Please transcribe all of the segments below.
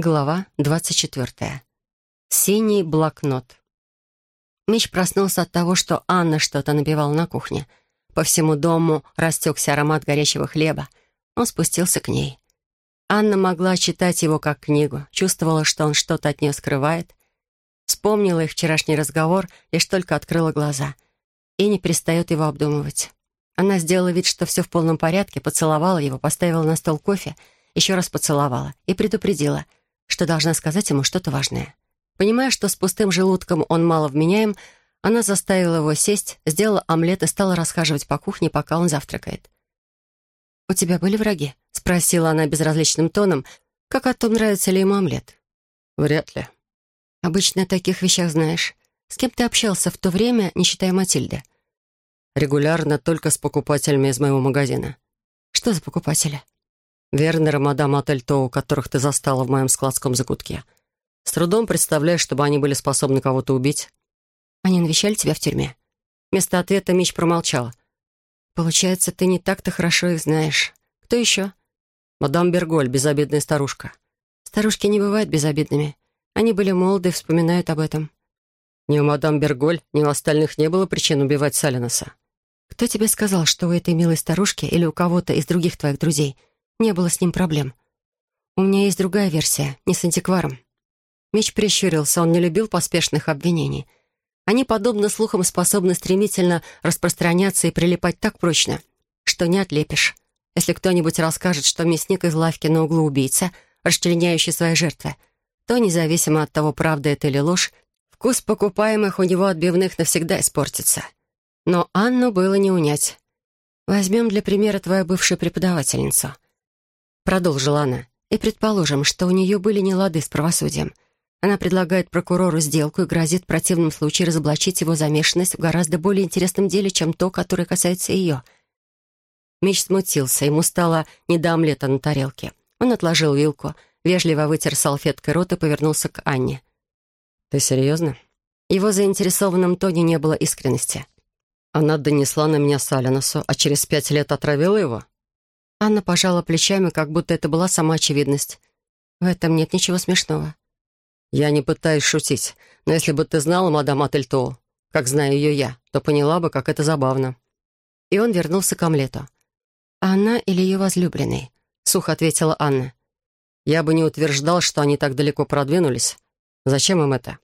Глава 24. Синий блокнот. Мич проснулся от того, что Анна что-то напевала на кухне. По всему дому растекся аромат горячего хлеба. Он спустился к ней. Анна могла читать его как книгу, чувствовала, что он что-то от нее скрывает. Вспомнила их вчерашний разговор, лишь только открыла глаза. И не перестает его обдумывать. Она сделала вид, что все в полном порядке, поцеловала его, поставила на стол кофе, еще раз поцеловала и предупредила — что должна сказать ему что-то важное. Понимая, что с пустым желудком он мало вменяем, она заставила его сесть, сделала омлет и стала расхаживать по кухне, пока он завтракает. «У тебя были враги?» — спросила она безразличным тоном, как о том, нравится ли ему омлет. «Вряд ли». «Обычно о таких вещах знаешь. С кем ты общался в то время, не считая Матильды?» «Регулярно только с покупателями из моего магазина». «Что за покупатели?» Вернер мадам Ательто, которых ты застала в моем складском закутке. С трудом представляешь, чтобы они были способны кого-то убить. Они навещали тебя в тюрьме? Вместо ответа Мич промолчала. Получается, ты не так-то хорошо их знаешь. Кто еще? Мадам Берголь, безобидная старушка. Старушки не бывают безобидными. Они были молоды и вспоминают об этом. Ни у мадам Берголь, ни у остальных не было причин убивать Салинаса. Кто тебе сказал, что у этой милой старушки или у кого-то из других твоих друзей не было с ним проблем. У меня есть другая версия, не с антикваром. Меч прищурился, он не любил поспешных обвинений. Они, подобно слухам, способны стремительно распространяться и прилипать так прочно, что не отлепишь. Если кто-нибудь расскажет, что мясник из лавки на углу убийца, расчленяющий свои жертвы, то, независимо от того, правда это или ложь, вкус покупаемых у него отбивных навсегда испортится. Но Анну было не унять. Возьмем для примера твою бывшую преподавательницу — продолжила она. «И предположим, что у нее были нелады с правосудием. Она предлагает прокурору сделку и грозит в противном случае разоблачить его замешанность в гораздо более интересном деле, чем то, которое касается ее». Меч смутился, ему стало не до омлета на тарелке. Он отложил вилку, вежливо вытер салфеткой рот и повернулся к Анне. «Ты серьезно?» Его заинтересованном тоне не было искренности. «Она донесла на меня Салиносу, а через пять лет отравила его?» Анна пожала плечами, как будто это была сама очевидность. В этом нет ничего смешного. «Я не пытаюсь шутить, но если бы ты знала мадам Ательтоу, как знаю ее я, то поняла бы, как это забавно». И он вернулся к омлету. «Она или ее возлюбленный?» — сухо ответила Анна. «Я бы не утверждал, что они так далеко продвинулись. Зачем им это?»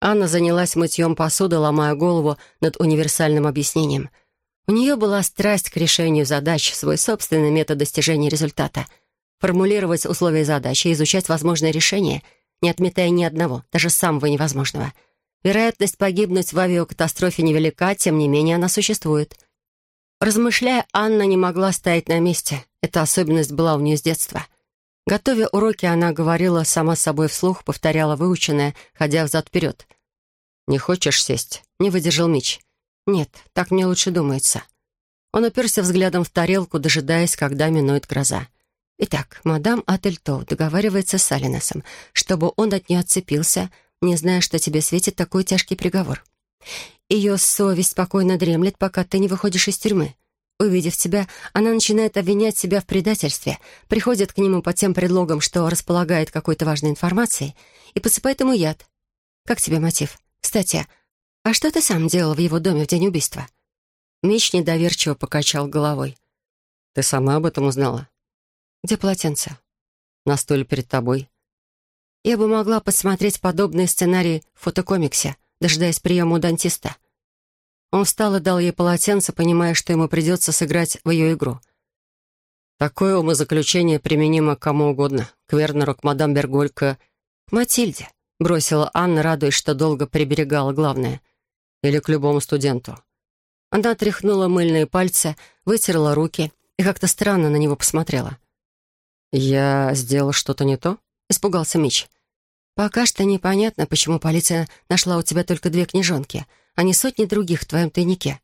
Анна занялась мытьем посуды, ломая голову над универсальным объяснением — у нее была страсть к решению задач, свой собственный метод достижения результата. Формулировать условия задачи, изучать возможные решения, не отметая ни одного, даже самого невозможного. Вероятность погибнуть в авиакатастрофе невелика, тем не менее она существует. Размышляя, Анна не могла стоять на месте. Эта особенность была у нее с детства. Готовя уроки, она говорила сама с собой вслух, повторяла выученное, ходя взад-вперед. «Не хочешь сесть?» — не выдержал Мич. «Нет, так мне лучше думается». Он уперся взглядом в тарелку, дожидаясь, когда минует гроза. Итак, мадам Ательто договаривается с Алиносом, чтобы он от нее отцепился, не зная, что тебе светит такой тяжкий приговор. Ее совесть спокойно дремлет, пока ты не выходишь из тюрьмы. Увидев тебя, она начинает обвинять себя в предательстве, приходит к нему под тем предлогом, что располагает какой-то важной информацией, и посыпает ему яд. Как тебе мотив? Кстати, «А что ты сам делал в его доме в день убийства?» Мич недоверчиво покачал головой. «Ты сама об этом узнала?» «Где полотенце?» «На столе перед тобой». «Я бы могла посмотреть подобные сценарии в фотокомиксе, дожидаясь приема у дантиста». Он встал и дал ей полотенце, понимая, что ему придется сыграть в ее игру. «Такое умозаключение применимо к кому угодно. К Вернеру, к мадам Берголька, к Матильде», — бросила Анна, радуясь, что долго приберегала главное. Или к любому студенту. Она тряхнула мыльные пальцы, вытерла руки и как-то странно на него посмотрела. «Я сделал что-то не то?» — испугался Мич. «Пока что непонятно, почему полиция нашла у тебя только две книжонки, а не сотни других в твоем тайнике.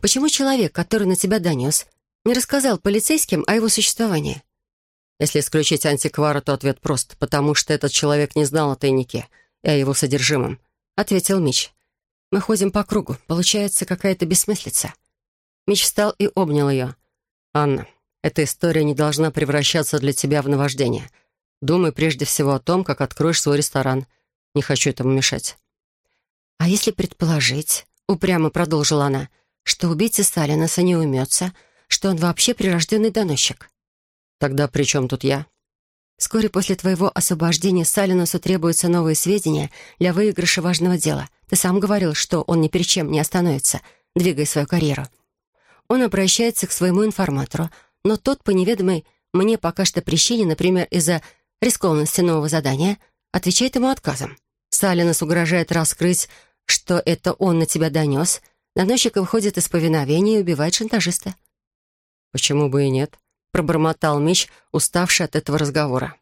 Почему человек, который на тебя донес, не рассказал полицейским о его существовании?» Если исключить антиквара, то ответ прост, потому что этот человек не знал о тайнике и о его содержимом, — ответил Мич. Мы ходим по кругу. Получается какая-то бессмыслица». Мич встал и обнял ее. «Анна, эта история не должна превращаться для тебя в наваждение. Думай прежде всего о том, как откроешь свой ресторан. Не хочу этому мешать». «А если предположить, — упрямо продолжила она, — что убийца Салинаса не умется, что он вообще прирожденный доносчик?» «Тогда при чем тут я?» Вскоре после твоего освобождения Салинусу требуются новые сведения для выигрыша важного дела. Ты сам говорил, что он ни перед чем не остановится, двигая свою карьеру. Он обращается к своему информатору, но тот, по неведомой мне пока что причине, например, из-за рискованности нового задания, отвечает ему отказом. Салинус угрожает раскрыть, что это он на тебя донес. Доносчик выходит из повиновения и убивает шантажиста. «Почему бы и нет?» Пробормотал Мич, уставший от этого разговора.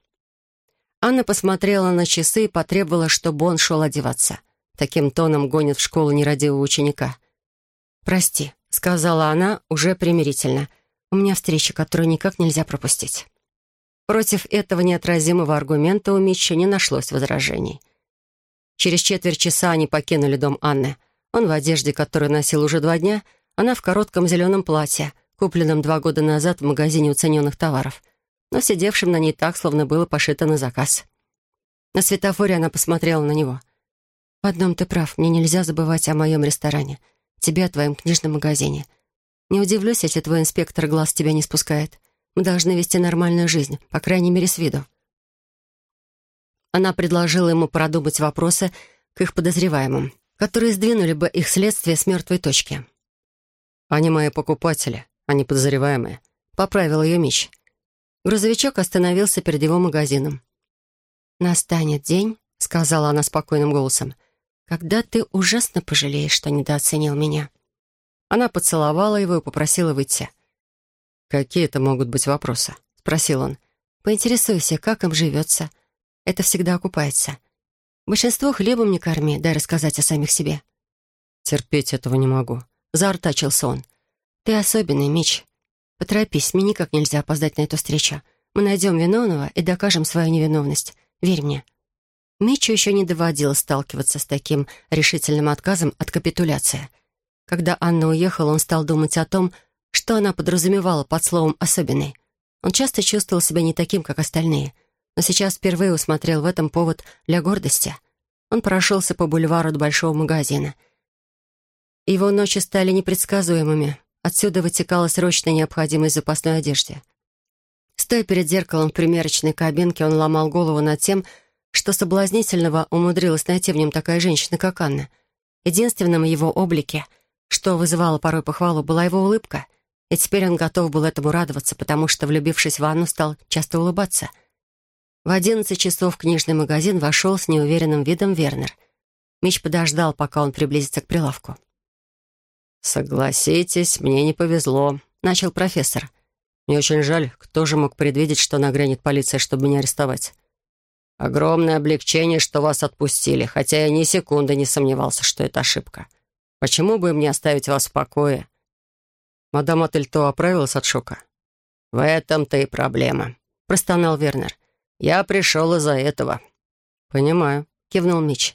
Анна посмотрела на часы и потребовала, чтобы он шел одеваться. Таким тоном гонит в школу нерадивого ученика. «Прости», — сказала она уже примирительно. «У меня встреча, которую никак нельзя пропустить». Против этого неотразимого аргумента у Митча не нашлось возражений. Через четверть часа они покинули дом Анны. Он в одежде, которую носил уже два дня, она в коротком зеленом платье — купленном два года назад в магазине уцененных товаров, но сидевшим на ней так, словно было пошито на заказ. На светофоре она посмотрела на него. «В одном ты прав, мне нельзя забывать о моем ресторане, тебе о твоем книжном магазине. Не удивлюсь, если твой инспектор глаз тебя не спускает. Мы должны вести нормальную жизнь, по крайней мере, с виду». Она предложила ему продумать вопросы к их подозреваемым, которые сдвинули бы их следствие с мертвой точки. «Они мои покупатели», а не подозреваемые», — поправил ее Мич. Грузовичок остановился перед его магазином. «Настанет день», — сказала она спокойным голосом, «когда ты ужасно пожалеешь, что недооценил меня». Она поцеловала его и попросила выйти. «Какие это могут быть вопросы?» — спросил он. «Поинтересуйся, как им живется. Это всегда окупается. Большинство хлебом не корми, дай рассказать о самих себе». «Терпеть этого не могу», — заортачился он. «Ты особенный, Мич. Поторопись, мне никак нельзя опоздать на эту встречу. Мы найдем виновного и докажем свою невиновность. Верь мне». Мичу еще не доводилось сталкиваться с таким решительным отказом от капитуляции. Когда Анна уехала, он стал думать о том, что она подразумевала под словом «особенный». Он часто чувствовал себя не таким, как остальные, но сейчас впервые усмотрел в этом повод для гордости. Он прошелся по бульвару до большого магазина. Его ночи стали непредсказуемыми. Отсюда вытекала срочная необходимость запасной одежде. Стоя перед зеркалом в примерочной кабинке, он ломал голову над тем, что соблазнительного умудрилась найти в нем такая женщина, как Анна. Единственным его облике, что вызывало порой похвалу, была его улыбка. И теперь он готов был этому радоваться, потому что, влюбившись в Анну, стал часто улыбаться. В одиннадцать часов в книжный магазин вошел с неуверенным видом Вернер. Мич подождал, пока он приблизится к прилавку. «Согласитесь, мне не повезло», — начал профессор. «Мне очень жаль, кто же мог предвидеть, что нагрянет полиция, чтобы меня арестовать?» «Огромное облегчение, что вас отпустили, хотя я ни секунды не сомневался, что это ошибка. Почему бы мне оставить вас в покое?» Мадам Ательто оправилась от шока. «В этом-то и проблема», — простонал Вернер. «Я пришел из-за этого». «Понимаю», — кивнул Мич.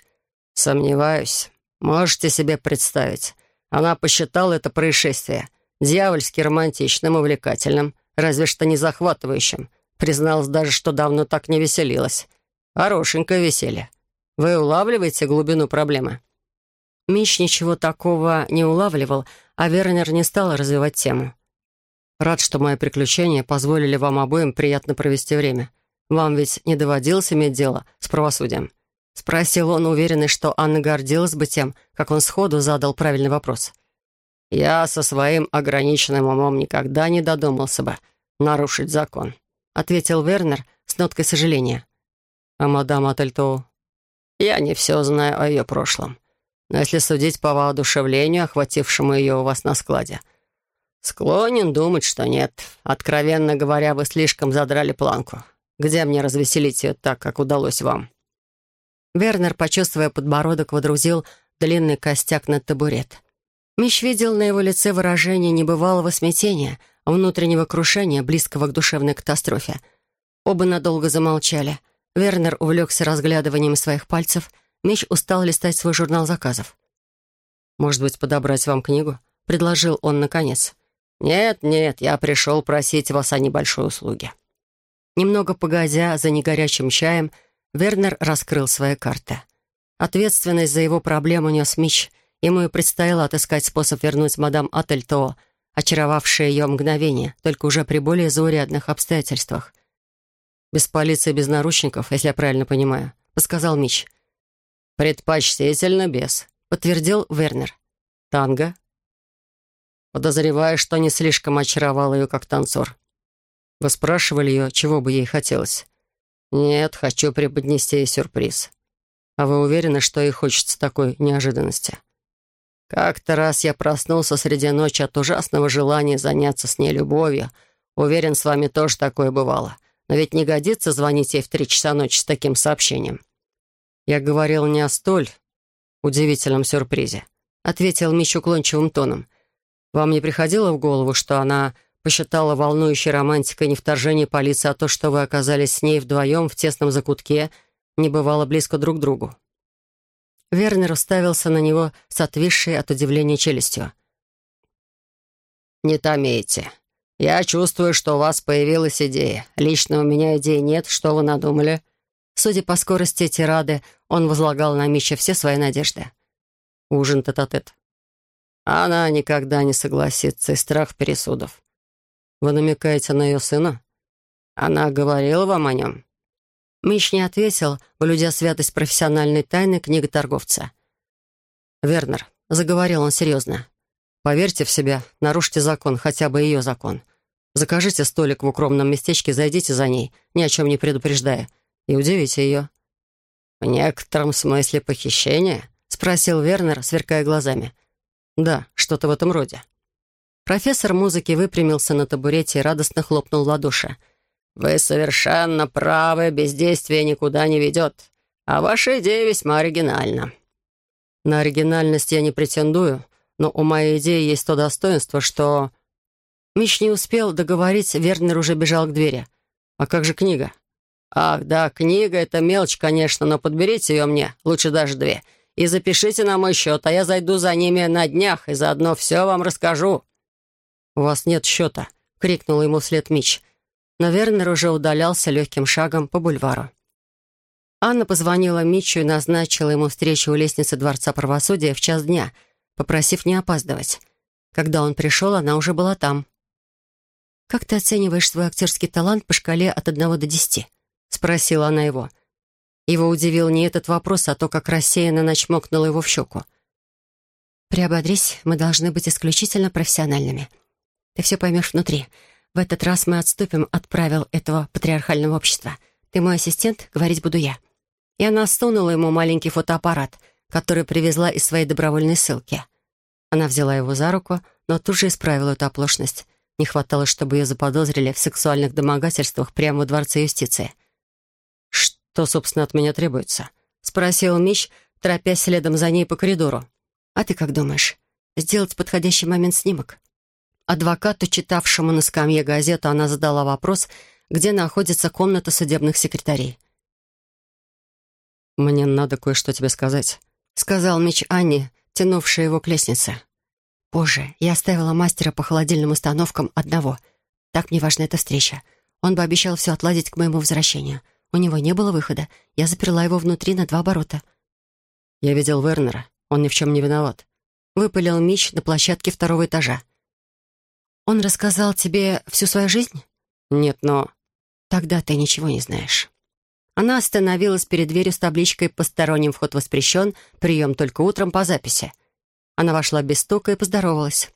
«Сомневаюсь. Можете себе представить. Она посчитала это происшествие дьявольски романтичным, увлекательным, разве что не захватывающим. Призналась даже, что давно так не веселилась. Хорошенькое веселье. Вы улавливаете глубину проблемы?» Мич ничего такого не улавливал, а Вернер не стал развивать тему. «Рад, что мои приключения позволили вам обоим приятно провести время. Вам ведь не доводилось иметь дело с правосудием?» — спросил он, уверенный, что Анна гордилась бы тем, как он сходу задал правильный вопрос. «Я со своим ограниченным умом никогда не додумался бы нарушить закон», — ответил Вернер с ноткой сожаления. «А мадам Ательтоу?» «Я не все знаю о ее прошлом. Но если судить по воодушевлению, охватившему ее у вас на складе, склонен думать, что нет. Откровенно говоря, вы слишком задрали планку. Где мне развеселить ее так, как удалось вам?» Вернер, почувствуя подбородок, водрузил длинный костяк на табурет. Мищ видел на его лице выражение небывалого смятения, внутреннего крушения, близкого к душевной катастрофе. Оба надолго замолчали. Вернер увлекся разглядыванием своих пальцев. Мищ устал листать свой журнал заказов. «Может быть, подобрать вам книгу?» — предложил он наконец. «Нет, нет, я пришел просить вас о небольшой услуге». Немного погодя за негорячим чаем, Вернер раскрыл свои карты. Ответственность за его проблему нес Мич. Ему и предстояло отыскать способ вернуть мадам Ательто, очаровавшее ее мгновение, только уже при более заурядных обстоятельствах. «Без полиции, без наручников, если я правильно понимаю», — подсказал Мич. «Предпочтительно без», — подтвердил Вернер. «Танго?» Подозревая, что не слишком очаровал ее как танцор. Вы спрашивали ее, чего бы ей хотелось? «Нет, хочу преподнести ей сюрприз». «А вы уверены, что ей хочется такой неожиданности?» Как-то раз я проснулся среди ночи от ужасного желания заняться с ней любовью. Уверен, с вами тоже такое бывало. Но ведь не годится звонить ей в три часа ночи с таким сообщением. Я говорил не о столь удивительном сюрпризе. Ответил Мич уклончивым тоном. Вам не приходило в голову, что она посчитала волнующей романтикой не вторжение полиции, а то, что вы оказались с ней вдвоем в тесном закутке, не бывало близко друг к другу. Вернер уставился на него с отвисшей от удивления челюстью. «Не томите. Я чувствую, что у вас появилась идея. Лично у меня идеи нет. Что вы надумали?» Судя по скорости тирады, он возлагал на Мича все свои надежды. Ужин тет-а-тет. -тет. Она никогда не согласится, и страх пересудов. Вы намекаете на ее сына? Она говорила вам о нем? Миш не ответил, блюдя святость профессиональной тайны книготорговца. «Вернер», — заговорил он серьезно, — «поверьте в себя, нарушьте закон, хотя бы ее закон. Закажите столик в укромном местечке, зайдите за ней, ни о чем не предупреждая, и удивите ее». «В некотором смысле похищение?» — спросил Вернер, сверкая глазами. «Да, что-то в этом роде». Профессор музыки выпрямился на табурете и радостно хлопнул в ладоши. «Вы совершенно правы, бездействие никуда не ведет. А ваша идея весьма оригинальна». «На оригинальность я не претендую, но у моей идеи есть то достоинство, что...» Миш не успел договорить, Вернер уже бежал к двери. «А как же книга?» «Ах, да, книга — это мелочь, конечно, но подберите ее мне, лучше даже две, и запишите на мой счет, а я зайду за ними на днях и заодно все вам расскажу». «У вас нет счета», — крикнул ему вслед Мич. Но Вернер уже удалялся легким шагом по бульвару. Анна позвонила Митчу и назначила ему встречу у лестницы Дворца правосудия в час дня, попросив не опаздывать. Когда он пришел, она уже была там. «Как ты оцениваешь свой актерский талант по шкале от одного до десяти?» — спросила она его. Его удивил не этот вопрос, а то, как рассеянно начмокнула его в щеку. «Приободрись, мы должны быть исключительно профессиональными. Ты все поймешь внутри. В этот раз мы отступим от правил этого патриархального общества. Ты мой ассистент, говорить буду я». И она сунула ему маленький фотоаппарат, который привезла из своей добровольной ссылки. Она взяла его за руку, но тут же исправила эту оплошность. Не хватало, чтобы ее заподозрили в сексуальных домогательствах прямо во Дворце юстиции. «Что, собственно, от меня требуется?» — спросил Мич, торопясь следом за ней по коридору. «А ты как думаешь? Сделать подходящий момент снимок?» Адвокату, читавшему на скамье газету, она задала вопрос, где находится комната судебных секретарей. «Мне надо кое-что тебе сказать», — сказал Мич Анни, тянувший его к лестнице. «Позже я оставила мастера по холодильным установкам одного. Так мне важна эта встреча. Он бы обещал все отладить к моему возвращению. У него не было выхода. Я заперла его внутри на два оборота». «Я видел Вернера. Он ни в чем не виноват». Выпалил Мич на площадке второго этажа. Он рассказал тебе всю свою жизнь? Нет, но... Тогда ты ничего не знаешь. Она остановилась перед дверью с табличкой «Посторонним вход воспрещен, прием только утром по записи». Она вошла без стука и поздоровалась.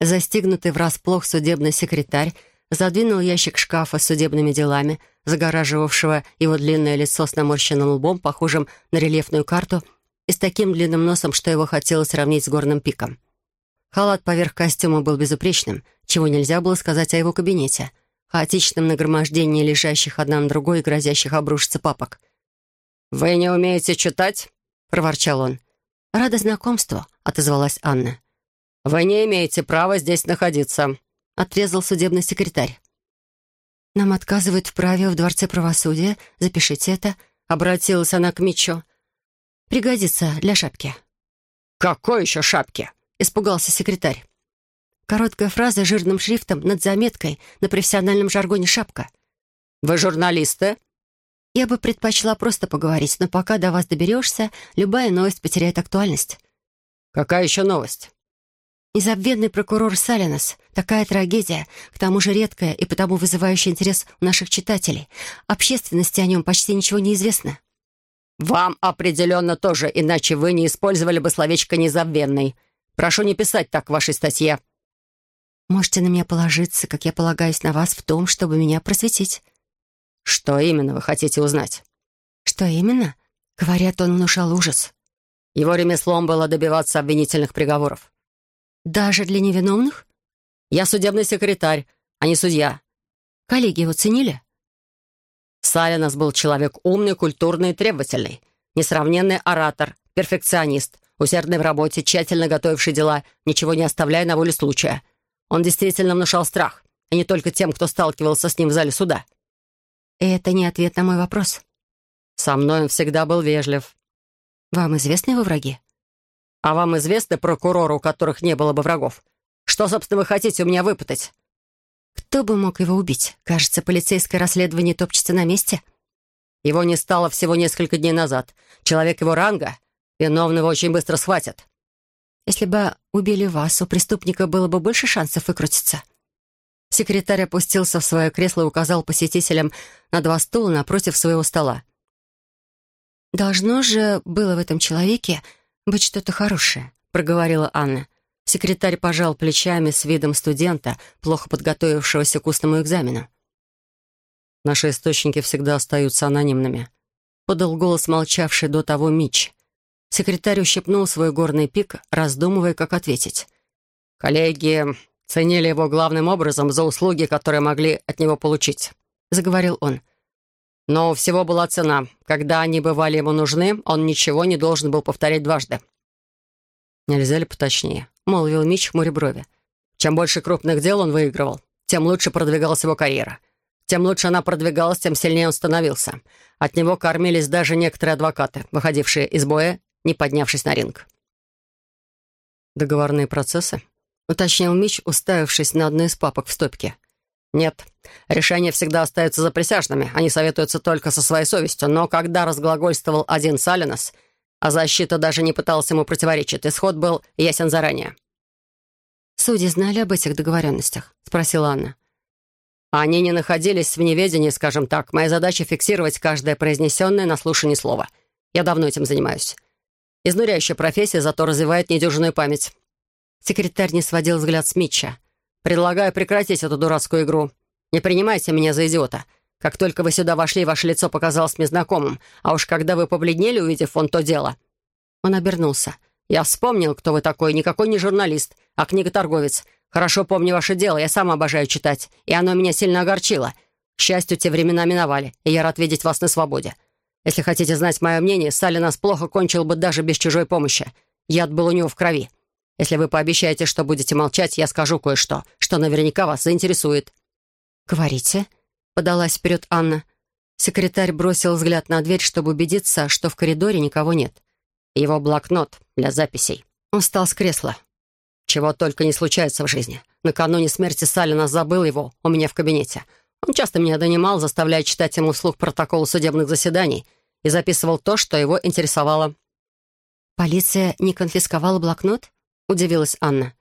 Застигнутый врасплох судебный секретарь задвинул ящик шкафа с судебными делами, загораживавшего его длинное лицо с наморщенным лбом, похожим на рельефную карту, и с таким длинным носом, что его хотелось сравнить с горным пиком. Халат поверх костюма был безупречным, чего нельзя было сказать о его кабинете, хаотичном нагромождении лежащих одна на другой и грозящих обрушиться папок. «Вы не умеете читать?» — проворчал он. «Рада знакомству», — отозвалась Анна. «Вы не имеете права здесь находиться», — отрезал судебный секретарь. «Нам отказывают в праве в Дворце правосудия. Запишите это», — обратилась она к Митчу. «Пригодится для шапки». «Какой еще шапки?» — испугался секретарь. Короткая фраза жирным шрифтом над заметкой на профессиональном жаргоне «шапка». «Вы журналисты?» «Я бы предпочла просто поговорить, но пока до вас доберешься, любая новость потеряет актуальность». «Какая еще новость?» Незабвенный прокурор Салинос. Такая трагедия, к тому же редкая и потому вызывающая интерес у наших читателей. Общественности о нем почти ничего не известно. «Вам определенно тоже, иначе вы не использовали бы словечко «незабвенный». Прошу не писать так в вашей статье». «Можете на меня положиться, как я полагаюсь на вас в том, чтобы меня просветить». «Что именно вы хотите узнать?» «Что именно?» Говорят, он внушал ужас. Его ремеслом было добиваться обвинительных приговоров. «Даже для невиновных?» «Я судебный секретарь, а не судья». «Коллеги его ценили?» Салинас был человек умный, культурный и требовательный. Несравненный оратор, перфекционист, усердный в работе, тщательно готовивший дела, ничего не оставляя на волю случая. Он действительно внушал страх, и не только тем, кто сталкивался с ним в зале суда. это не ответ на мой вопрос. Со мной он всегда был вежлив. Вам известны его враги? А вам известны прокуроры, у которых не было бы врагов? Что, собственно, вы хотите у меня выпытать? Кто бы мог его убить? Кажется, полицейское расследование топчется на месте. Его не стало всего несколько дней назад. Человек его ранга, виновного очень быстро схватят. Если бы убили вас, у преступника было бы больше шансов выкрутиться. Секретарь опустился в свое кресло и указал посетителям на два стула напротив своего стола. «Должно же было в этом человеке быть что-то хорошее», — проговорила Анна. Секретарь пожал плечами с видом студента, плохо подготовившегося к устному экзамену. «Наши источники всегда остаются анонимными», — подал голос молчавший до того Мич. Секретарь ущипнул свой горный пик, раздумывая, как ответить. «Коллеги ценили его главным образом за услуги, которые могли от него получить», — заговорил он. «Но у всего была цена. Когда они бывали ему нужны, он ничего не должен был повторять дважды». «Нельзя ли поточнее?» — молвил Мич хмуря брови. «Чем больше крупных дел он выигрывал, тем лучше продвигалась его карьера. Тем лучше она продвигалась, тем сильнее он становился. От него кормились даже некоторые адвокаты, выходившие из боя, не поднявшись на ринг». «Договорные процессы?» — уточнил Мич, уставившись на одну из папок в стопке. «Нет, решения всегда остаются за присяжными, они советуются только со своей совестью, но когда разглагольствовал один Салинос — а защита даже не пыталась ему противоречить. Исход был ясен заранее. «Судьи знали об этих договоренностях?» — спросила Анна. «Они не находились в неведении, скажем так. Моя задача — фиксировать каждое произнесенное на слушании слово. Я давно этим занимаюсь. Изнуряющая профессия, зато развивает недюжинную память». Секретарь не сводил взгляд с Митча. «Предлагаю прекратить эту дурацкую игру. Не принимайте меня за идиота. Как только вы сюда вошли, ваше лицо показалось мне знакомым. А уж когда вы побледнели, увидев вон то дело...» Он обернулся. «Я вспомнил, кто вы такой. Никакой не журналист, а книготорговец. Хорошо помню ваше дело. Я сам обожаю читать. И оно меня сильно огорчило. К счастью, те времена миновали, и я рад видеть вас на свободе. Если хотите знать мое мнение, Салли нас плохо кончил бы даже без чужой помощи. Яд был у него в крови. Если вы пообещаете, что будете молчать, я скажу кое-что, что наверняка вас заинтересует». «Говорите», подалась вперед Анна. Секретарь бросил взгляд на дверь, чтобы убедиться, что в коридоре никого нет. Его блокнот для записей. Он встал с кресла. Чего только не случается в жизни. Накануне смерти Салина забыл его у меня в кабинете. Он часто меня донимал, заставляя читать ему вслух протокол судебных заседаний и записывал то, что его интересовало. «Полиция не конфисковала блокнот?» — удивилась Анна.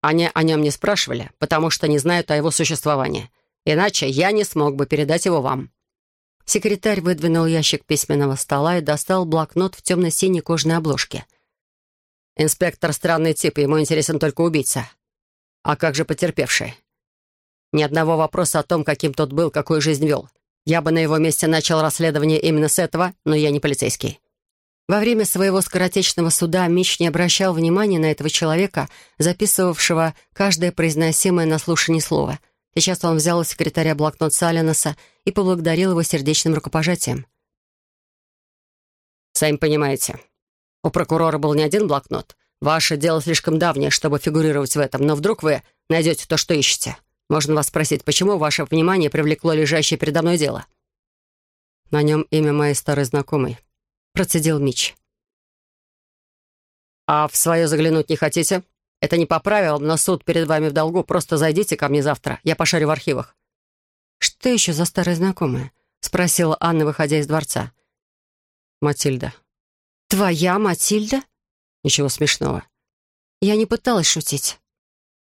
«Они о нем не спрашивали, потому что не знают о его существовании. Иначе я не смог бы передать его вам». Секретарь выдвинул ящик письменного стола и достал блокнот в темно-синей кожаной обложке. «Инспектор — странный тип, ему интересен только убийца. А как же потерпевший? Ни одного вопроса о том, каким тот был, какую жизнь вел. Я бы на его месте начал расследование именно с этого, но я не полицейский». Во время своего скоротечного суда Мич не обращал внимания на этого человека, записывавшего каждое произносимое на слушании слово — Сейчас он взял у секретаря блокнот Салинаса и поблагодарил его сердечным рукопожатием. «Сами понимаете, у прокурора был не один блокнот. Ваше дело слишком давнее, чтобы фигурировать в этом, но вдруг вы найдете то, что ищете. Можно вас спросить, почему ваше внимание привлекло лежащее передо мной дело?» «На нем имя моей старой знакомой», — процедил Мич. «А в свое заглянуть не хотите?» Это не по правилам, но суд перед вами в долгу. Просто зайдите ко мне завтра. Я пошарю в архивах». «Что еще за старая знакомая?» — спросила Анна, выходя из дворца. «Матильда». «Твоя Матильда?» «Ничего смешного». Я не пыталась шутить.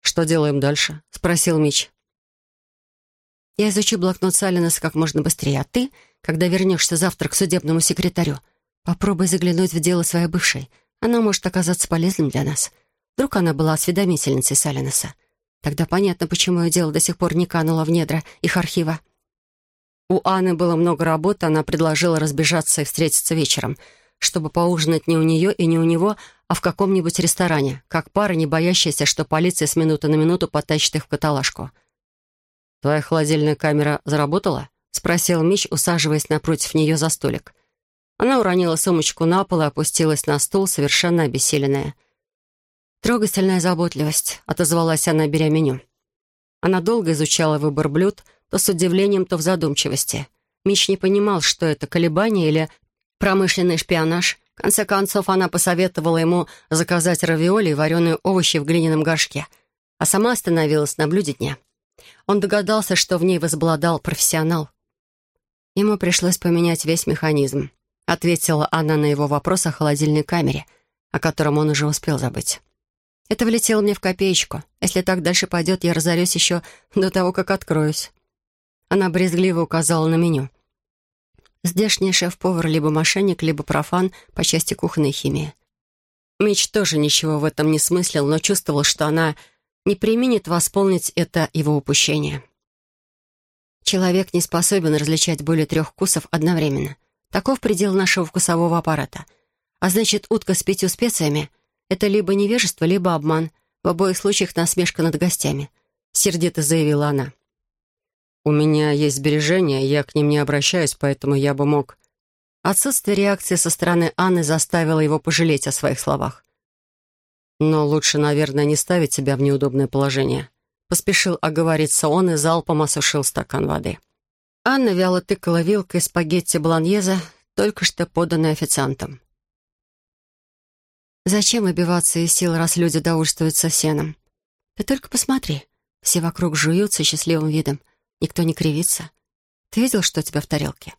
«Что делаем дальше?» — спросил Мич. «Я изучу блокнот Салинаса как можно быстрее, а ты, когда вернешься завтра к судебному секретарю, попробуй заглянуть в дело своей бывшей. Она может оказаться полезным для нас. Вдруг она была осведомительницей Салинаса. Тогда понятно, почему ее дело до сих пор не кануло в недра их архива». У Анны было много работы, она предложила разбежаться и встретиться вечером, чтобы поужинать не у нее и не у него, а в каком-нибудь ресторане, как пара, не боящаяся, что полиция с минуты на минуту потащит их в каталажку. «Твоя холодильная камера заработала?» — спросил Мич, усаживаясь напротив нее за столик. Она уронила сумочку на пол и опустилась на стул, совершенно обессиленная. «Трогательная заботливость», — отозвалась она, беря меню. Она долго изучала выбор блюд, то с удивлением, то в задумчивости. Мич не понимал, что это колебание или промышленный шпионаж. В конце концов, она посоветовала ему заказать равиоли и вареные овощи в глиняном горшке, а сама остановилась на блюде дня. Он догадался, что в ней возобладал профессионал. Ему пришлось поменять весь механизм, ответила она на его вопрос о холодильной камере, о котором он уже успел забыть. Это влетело мне в копеечку. Если так дальше пойдет, я разорюсь еще до того, как откроюсь. Она брезгливо указала на меню. Здешний шеф-повар либо мошенник, либо профан по части кухонной химии. Меч тоже ничего в этом не смыслил, но чувствовал, что она не применит восполнить это его упущение. Человек не способен различать более трех вкусов одновременно. Таков предел нашего вкусового аппарата. А значит, утка с пятью специями — это либо невежество, либо обман. В обоих случаях насмешка над гостями. Сердито заявила она. «У меня есть сбережения, я к ним не обращаюсь, поэтому я бы мог...» Отсутствие реакции со стороны Анны заставило его пожалеть о своих словах. «Но лучше, наверное, не ставить себя в неудобное положение». Поспешил оговориться он и залпом осушил стакан воды. Анна вяло тыкала вилкой спагетти болоньеза, только что поданной официантом. «Зачем выбиваться из сил, раз люди довольствуются сеном? Ты только посмотри, все вокруг жуются счастливым видом. Никто не кривится. Ты видел, что у тебя в тарелке?»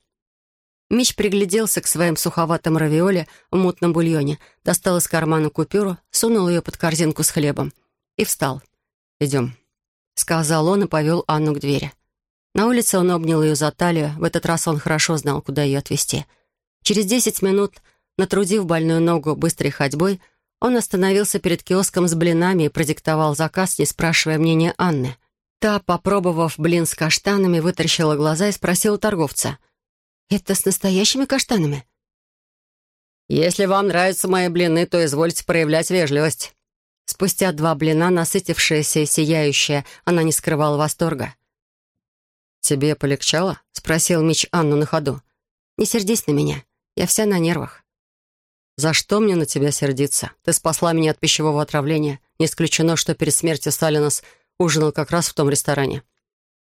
Мич пригляделся к своим суховатым равиоли в мутном бульоне, достал из кармана купюру, сунул ее под корзинку с хлебом и встал. «Идем», — сказал он и повел Анну к двери. На улице он обнял ее за талию, в этот раз он хорошо знал, куда ее отвезти. Через десять минут, натрудив больную ногу быстрой ходьбой, он остановился перед киоском с блинами и продиктовал заказ, не спрашивая мнения Анны — Та, попробовав блин с каштанами, вытаращила глаза и спросила торговца. «Это с настоящими каштанами?» «Если вам нравятся мои блины, то извольте проявлять вежливость». Спустя два блина, насытившаяся и сияющая, она не скрывала восторга. «Тебе полегчало?» — спросил Мич Анну на ходу. «Не сердись на меня. Я вся на нервах». «За что мне на тебя сердиться? Ты спасла меня от пищевого отравления. Не исключено, что перед смертью Салинос Ужинал как раз в том ресторане.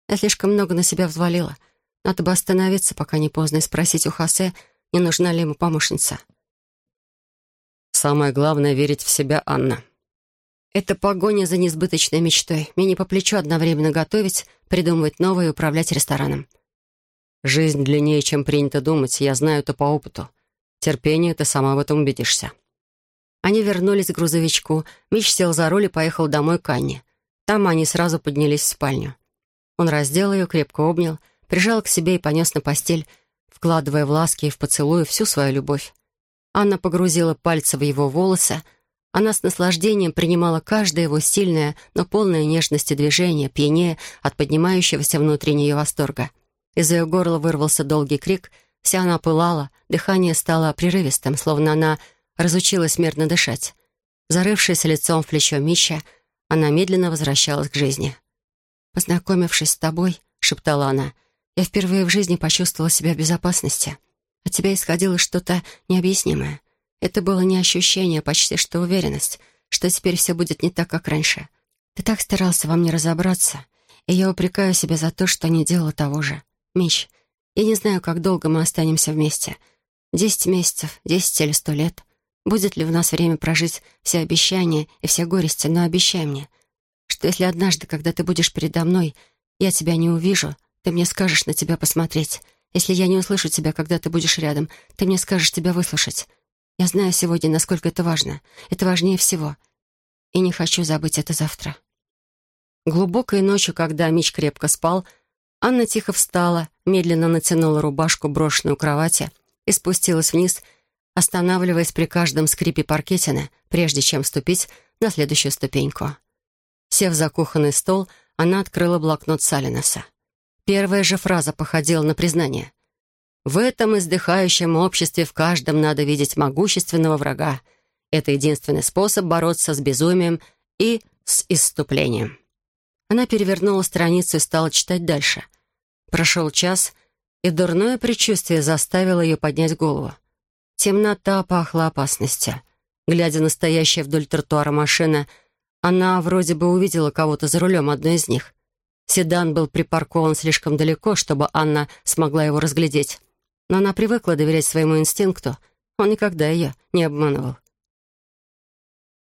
Я слишком много на себя взвалила. Надо бы остановиться, пока не поздно, и спросить у Хосе, не нужна ли ему помощница. Самое главное — верить в себя, Анна. Это погоня за несбыточной мечтой. Мне не по плечу одновременно готовить, придумывать новое и управлять рестораном. Жизнь длиннее, чем принято думать, я знаю это по опыту. Терпение, ты сама в этом убедишься. Они вернулись к грузовичку. Мич сел за руль и поехал домой к Анне. Там они сразу поднялись в спальню. Он раздел ее, крепко обнял, прижал к себе и понес на постель, вкладывая в ласки и в поцелуи всю свою любовь. Анна погрузила пальцы в его волосы. Она с наслаждением принимала каждое его сильное, но полное нежности движение, пьянее от поднимающегося внутри нее восторга. Из ее горла вырвался долгий крик, вся она пылала, дыхание стало прерывистым, словно она разучилась мерно дышать. Зарывшись лицом в плечо Мища, она медленно возвращалась к жизни. «Познакомившись с тобой», — шептала она, «я впервые в жизни почувствовала себя в безопасности. От тебя исходило что-то необъяснимое. Это было не ощущение, а почти что уверенность, что теперь все будет не так, как раньше. Ты так старался во мне разобраться, и я упрекаю себя за то, что не делала того же. Мич, я не знаю, как долго мы останемся вместе. Десять месяцев, десять или сто лет. Будет ли в нас время прожить все обещания и все горести, но обещай мне, что если однажды, когда ты будешь передо мной, я тебя не увижу, Ты мне скажешь на тебя посмотреть. Если я не услышу тебя, когда ты будешь рядом, ты мне скажешь тебя выслушать. Я знаю сегодня, насколько это важно. Это важнее всего. И не хочу забыть это завтра». Глубокой ночью, когда Мич крепко спал, Анна тихо встала, медленно натянула рубашку, брошенную у кровати, и спустилась вниз, останавливаясь при каждом скрипе паркетины, прежде чем вступить на следующую ступеньку. Сев за кухонный стол, она открыла блокнот Салинаса. Первая же фраза походила на признание. «В этом издыхающем обществе в каждом надо видеть могущественного врага. Это единственный способ бороться с безумием и с исступлением». Она перевернула страницу и стала читать дальше. Прошел час, и дурное предчувствие заставило ее поднять голову. Темнота пахла опасностью. Глядя на стоящую вдоль тротуара машина, она вроде бы увидела кого-то за рулем одной из них. Седан был припаркован слишком далеко, чтобы Анна смогла его разглядеть. Но она привыкла доверять своему инстинкту. Он никогда ее не обманывал.